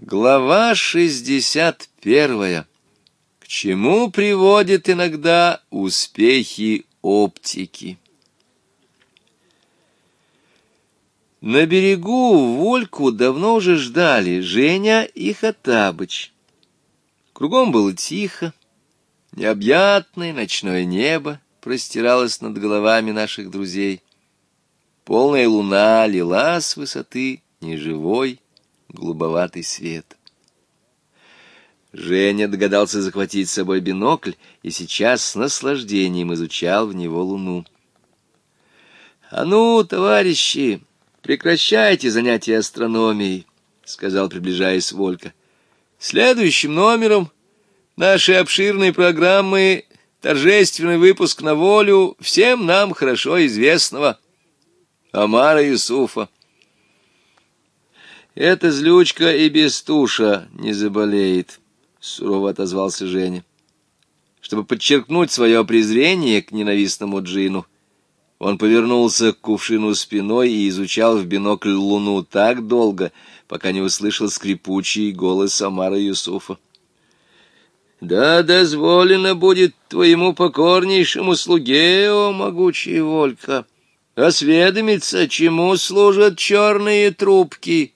Глава 61. К чему приводят иногда успехи оптики? На берегу Вольку давно уже ждали Женя и Хатабыч. Кругом было тихо, необъятное ночное небо простиралось над головами наших друзей. Полная луна лила с высоты неживой голубоватый свет. Женя догадался захватить с собой бинокль и сейчас с наслаждением изучал в него луну. — А ну, товарищи, прекращайте занятия астрономией, — сказал, приближаясь Волька. — Следующим номером нашей обширной программы торжественный выпуск на волю всем нам хорошо известного Амара Юсуфа. «Эта злючка и без туша не заболеет», — сурово отозвался Женя. Чтобы подчеркнуть свое презрение к ненавистному Джину, он повернулся к кувшину спиной и изучал в бинокль луну так долго, пока не услышал скрипучий голос Амара Юсуфа. «Да дозволено будет твоему покорнейшему слуге, о могучий Волька, осведомиться, чему служат черные трубки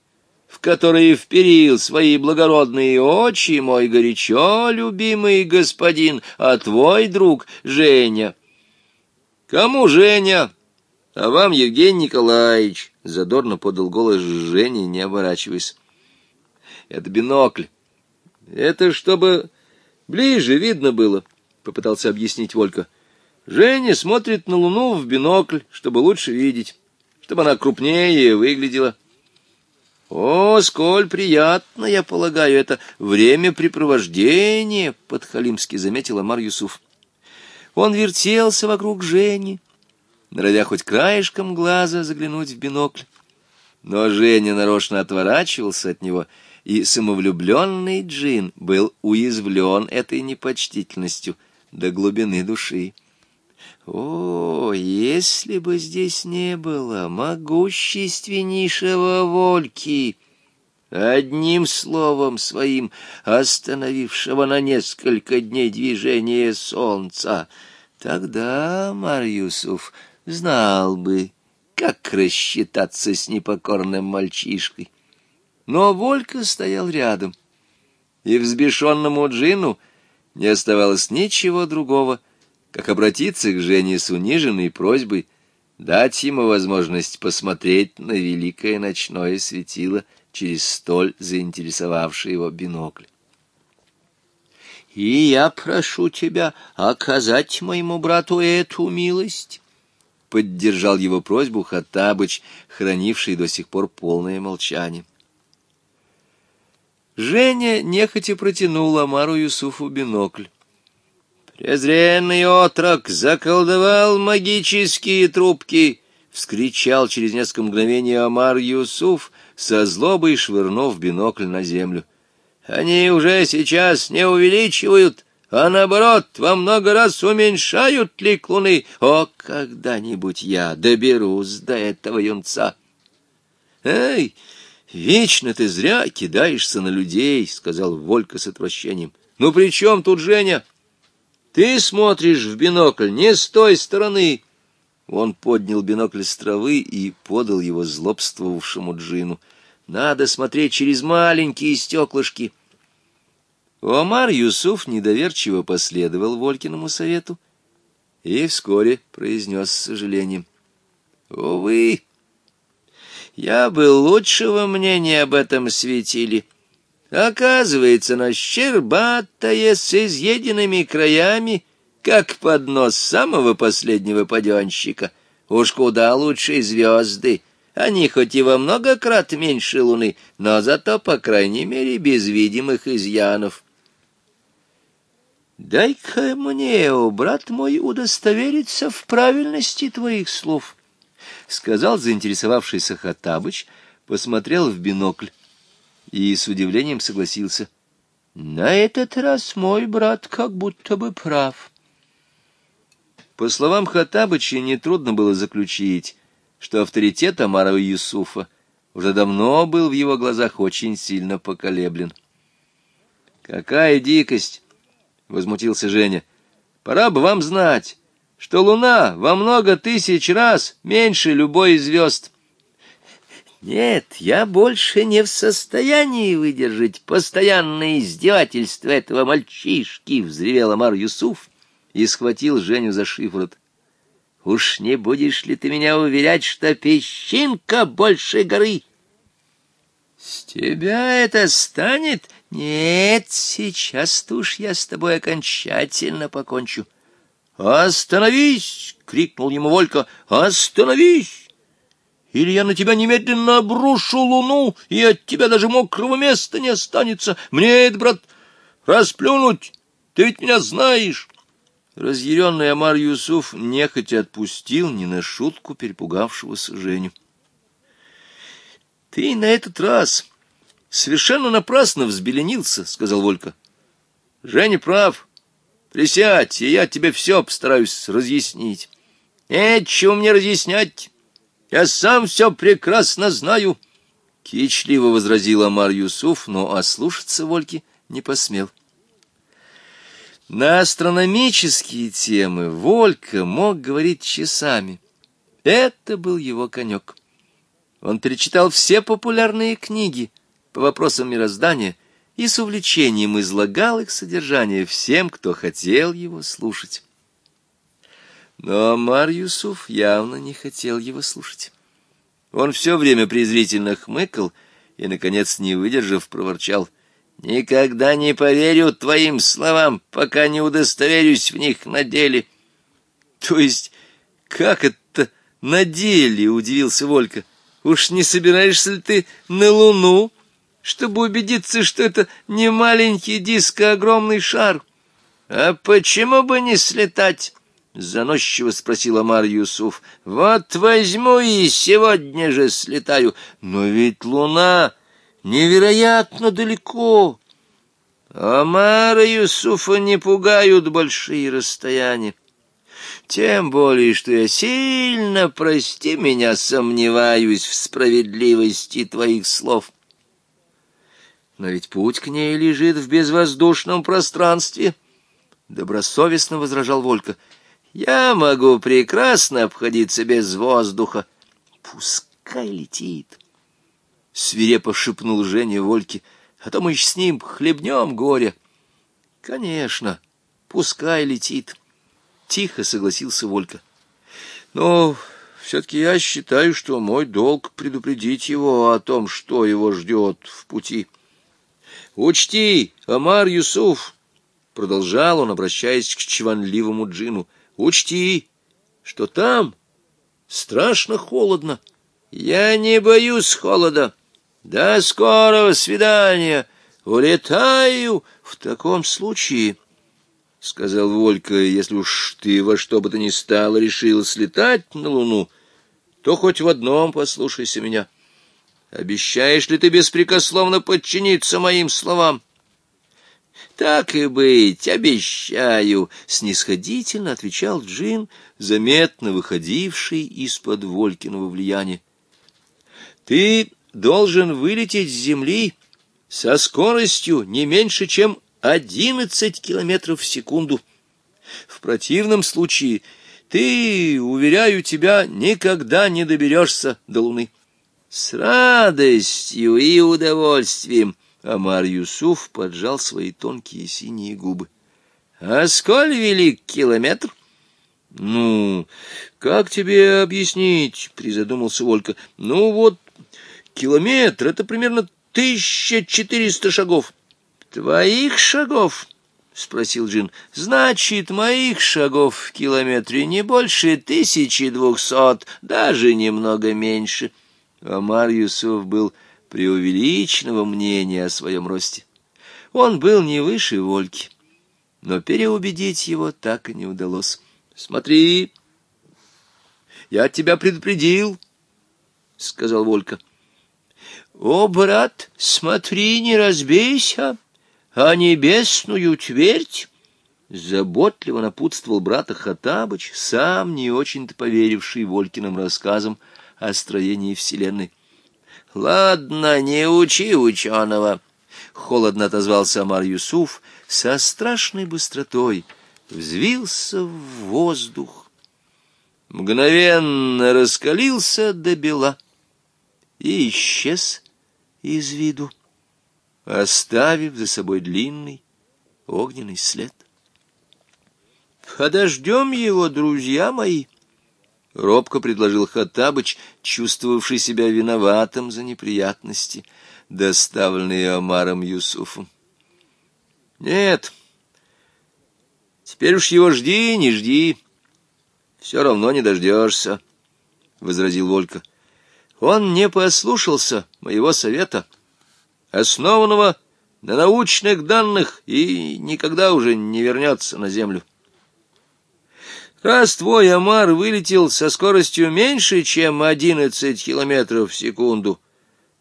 в которые вперил свои благородные очи мой горячо любимый господин, а твой друг Женя. Кому Женя? А вам, Евгений Николаевич, задорно подал голос Женя, не оборачиваясь. Это бинокль. Это чтобы ближе видно было, попытался объяснить Волька. Женя смотрит на луну в бинокль, чтобы лучше видеть, чтобы она крупнее выглядела. О, сколь приятно, я полагаю, это времяпрепровождение, — подхалимски заметила Амар Он вертелся вокруг Жени, норовя хоть краешком глаза заглянуть в бинокль. Но Женя нарочно отворачивался от него, и самовлюбленный Джин был уязвлен этой непочтительностью до глубины души. О, если бы здесь не было могущественнейшего Вольки, одним словом своим остановившего на несколько дней движение солнца, тогда Марьюсов знал бы, как рассчитаться с непокорным мальчишкой. Но Волька стоял рядом, и взбешенному Джину не оставалось ничего другого — как обратиться к Жене с униженной просьбой дать ему возможность посмотреть на великое ночное светило через столь заинтересовавший его бинокль. «И я прошу тебя оказать моему брату эту милость», — поддержал его просьбу Хаттабыч, хранивший до сих пор полное молчание. Женя нехотя протянул Амару Юсуфу бинокль. Презренный отрок заколдовал магические трубки, вскричал через несколько мгновений Амар Юсуф, со злобой швырнув бинокль на землю. Они уже сейчас не увеличивают, а наоборот, во много раз уменьшают лик луны. О, когда-нибудь я доберусь до этого юнца. Эй, вечно ты зря кидаешься на людей, сказал Волька с отвращением. Ну при чем тут Женя? Ты смотришь в бинокль не с той стороны. Он поднял бинокль с травы и подал его злобствовавшему джину. Надо смотреть через маленькие стеклышки. Омар Юсуф недоверчиво последовал Волькиному совету и вскоре произнес с сожалением. «Увы, я был лучшего мнения об этом светили". Оказывается, она щербатая, с изъеденными краями, как под нос самого последнего паденщика. Уж куда лучше звезды. Они хоть и во много крат меньше луны, но зато, по крайней мере, без видимых изъянов. «Дай-ка мне, о, брат мой, удостовериться в правильности твоих слов», — сказал заинтересовавшийся Хаттабыч, посмотрел в бинокль и с удивлением согласился. «На этот раз мой брат как будто бы прав». По словам Хаттабыча, нетрудно было заключить, что авторитет Амара Юсуфа уже давно был в его глазах очень сильно поколеблен. «Какая дикость!» — возмутился Женя. «Пора бы вам знать, что луна во много тысяч раз меньше любой звезд. Нет, я больше не в состоянии выдержать постоянное издевательство этого мальчишки, — взревел Амар Юсуф и схватил Женю за шиворот. — Уж не будешь ли ты меня уверять, что песчинка больше горы? — С тебя это станет? Нет, сейчас-то уж я с тобой окончательно покончу. — Остановись! — крикнул ему Волька. — Остановись! или я на тебя немедленно обрушу луну, и от тебя даже мокрого места не останется. Мне это, брат, расплюнуть, ты ведь меня знаешь». Разъяренный Амар Юсуф нехотя отпустил не на шутку перепугавшегося Женю. «Ты на этот раз совершенно напрасно взбеленился», — сказал Волька. «Женя прав. Присядь, и я тебе все постараюсь разъяснить». «Нечего мне разъяснять». Я сам все прекрасно знаю, — кичливо возразил Амар Юсуф, но ослушаться Вольки не посмел. На астрономические темы Волька мог говорить часами. Это был его конек. Он перечитал все популярные книги по вопросам мироздания и с увлечением излагал их содержание всем, кто хотел его слушать. Но Амар Юсуф явно не хотел его слушать. Он все время презрительно хмыкал и, наконец, не выдержав, проворчал. «Никогда не поверю твоим словам, пока не удостоверюсь в них на деле». «То есть, как это на деле?» — удивился Волька. «Уж не собираешься ли ты на Луну, чтобы убедиться, что это не маленький диск, а огромный шар?» «А почему бы не слетать?» — заносчиво спросил Амар Юсуф. — Вот возьму и сегодня же слетаю. Но ведь луна невероятно далеко. Амара Юсуфа не пугают большие расстояния. Тем более, что я сильно, прости меня, сомневаюсь в справедливости твоих слов. Но ведь путь к ней лежит в безвоздушном пространстве, — добросовестно возражал Волька. Я могу прекрасно обходиться без воздуха. Пускай летит. Свирепо шепнул Женя Вольке. А то мы с ним хлебнем горе. Конечно, пускай летит. Тихо согласился Волька. Но все-таки я считаю, что мой долг предупредить его о том, что его ждет в пути. Учти, Амар Юсуф, — продолжал он, обращаясь к чванливому джину, — Учти, что там страшно холодно. Я не боюсь холода. До скорого свидания. Улетаю в таком случае, — сказал Волька, — если уж ты во что бы то ни стало решил слетать на Луну, то хоть в одном послушайся меня. Обещаешь ли ты беспрекословно подчиниться моим словам? — «Так и быть, обещаю!» — снисходительно отвечал Джин, заметно выходивший из-под Волькиного влияния. «Ты должен вылететь с Земли со скоростью не меньше, чем одиннадцать километров в секунду. В противном случае ты, уверяю тебя, никогда не доберешься до Луны». «С радостью и удовольствием!» Амар Юсуф поджал свои тонкие синие губы. — А сколь велик километр? — Ну, как тебе объяснить? — призадумался Волька. — Ну вот, километр — это примерно тысяча четыреста шагов. — Твоих шагов? — спросил Джин. — Значит, моих шагов в километре не больше тысячи двухсот, даже немного меньше. Амар Юсуф был преувеличенного мнения о своем росте. Он был не выше Вольки, но переубедить его так и не удалось. «Смотри, я тебя предупредил», — сказал Волька. «О, брат, смотри, не разбейся, а небесную твердь!» Заботливо напутствовал брата Хатабыч, сам не очень-то поверивший Волькиным рассказам о строении Вселенной. «Ладно, не учи ученого», — холодно отозвался Амар Юсуф со страшной быстротой, взвился в воздух, мгновенно раскалился до бела и исчез из виду, оставив за собой длинный огненный след. «Подождем его, друзья мои», —— робко предложил Хаттабыч, чувствовавший себя виноватым за неприятности, доставленные Омаром Юсуфом. — Нет, теперь уж его жди, не жди, все равно не дождешься, — возразил Волька. — Он не послушался моего совета, основанного на научных данных, и никогда уже не вернется на землю. Раз твой омар вылетел со скоростью меньше, чем 11 километров в секунду,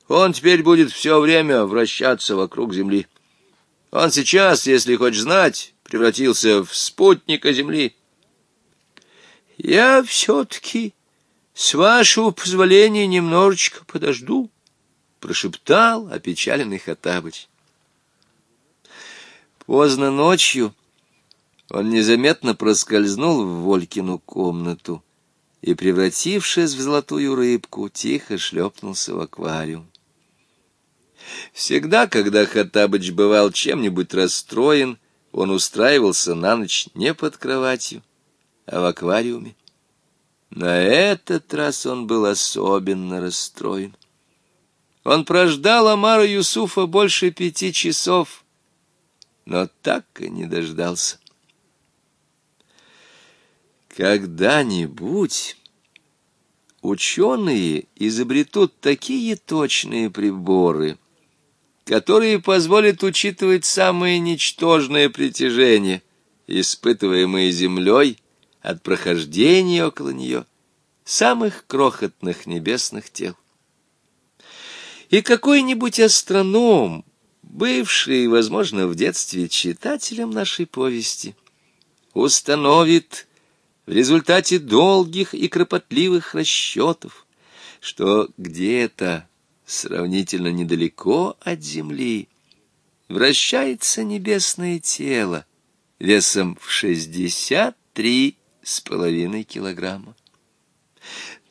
он теперь будет все время вращаться вокруг Земли. Он сейчас, если хочешь знать, превратился в спутника Земли. Я все-таки, с вашего позволения, немножечко подожду, — прошептал опечаленный Хаттабыч. Поздно ночью... Он незаметно проскользнул в Волькину комнату и, превратившись в золотую рыбку, тихо шлепнулся в аквариум. Всегда, когда Хаттабыч бывал чем-нибудь расстроен, он устраивался на ночь не под кроватью, а в аквариуме. На этот раз он был особенно расстроен. Он прождал Амара Юсуфа больше пяти часов, но так и не дождался. Когда-нибудь ученые изобретут такие точные приборы, которые позволят учитывать самое ничтожное притяжение, испытываемое Землей от прохождения около нее самых крохотных небесных тел. И какой-нибудь астроном, бывший, возможно, в детстве читателем нашей повести, установит, в результате долгих и кропотливых расчетов, что где-то сравнительно недалеко от земли вращается небесное тело весом в 63 с половиной килограмма.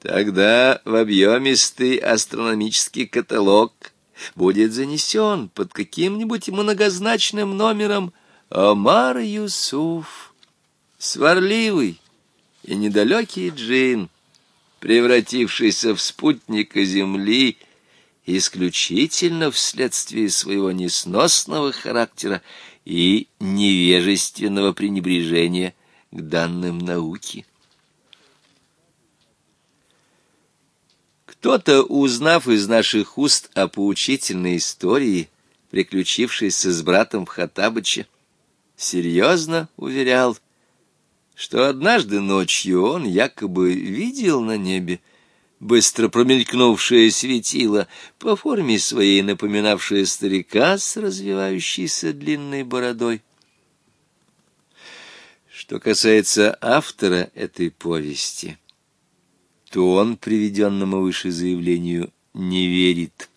Тогда в объемистый астрономический каталог будет занесен под каким-нибудь многозначным номером Омар Юсуф, сварливый, и недалекий Джин, превратившийся в спутника Земли, исключительно вследствие своего несносного характера и невежественного пренебрежения к данным науки. Кто-то, узнав из наших уст о поучительной истории, приключившейся с братом в Хаттабыче, серьезно уверял — что однажды ночью он якобы видел на небе быстро промелькнувшее светило, по форме своей напоминавшее старика с развивающейся длинной бородой. Что касается автора этой повести, то он, приведенному выше заявлению, не верит.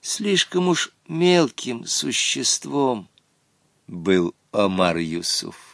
Слишком уж мелким существом был Омар Юсуф.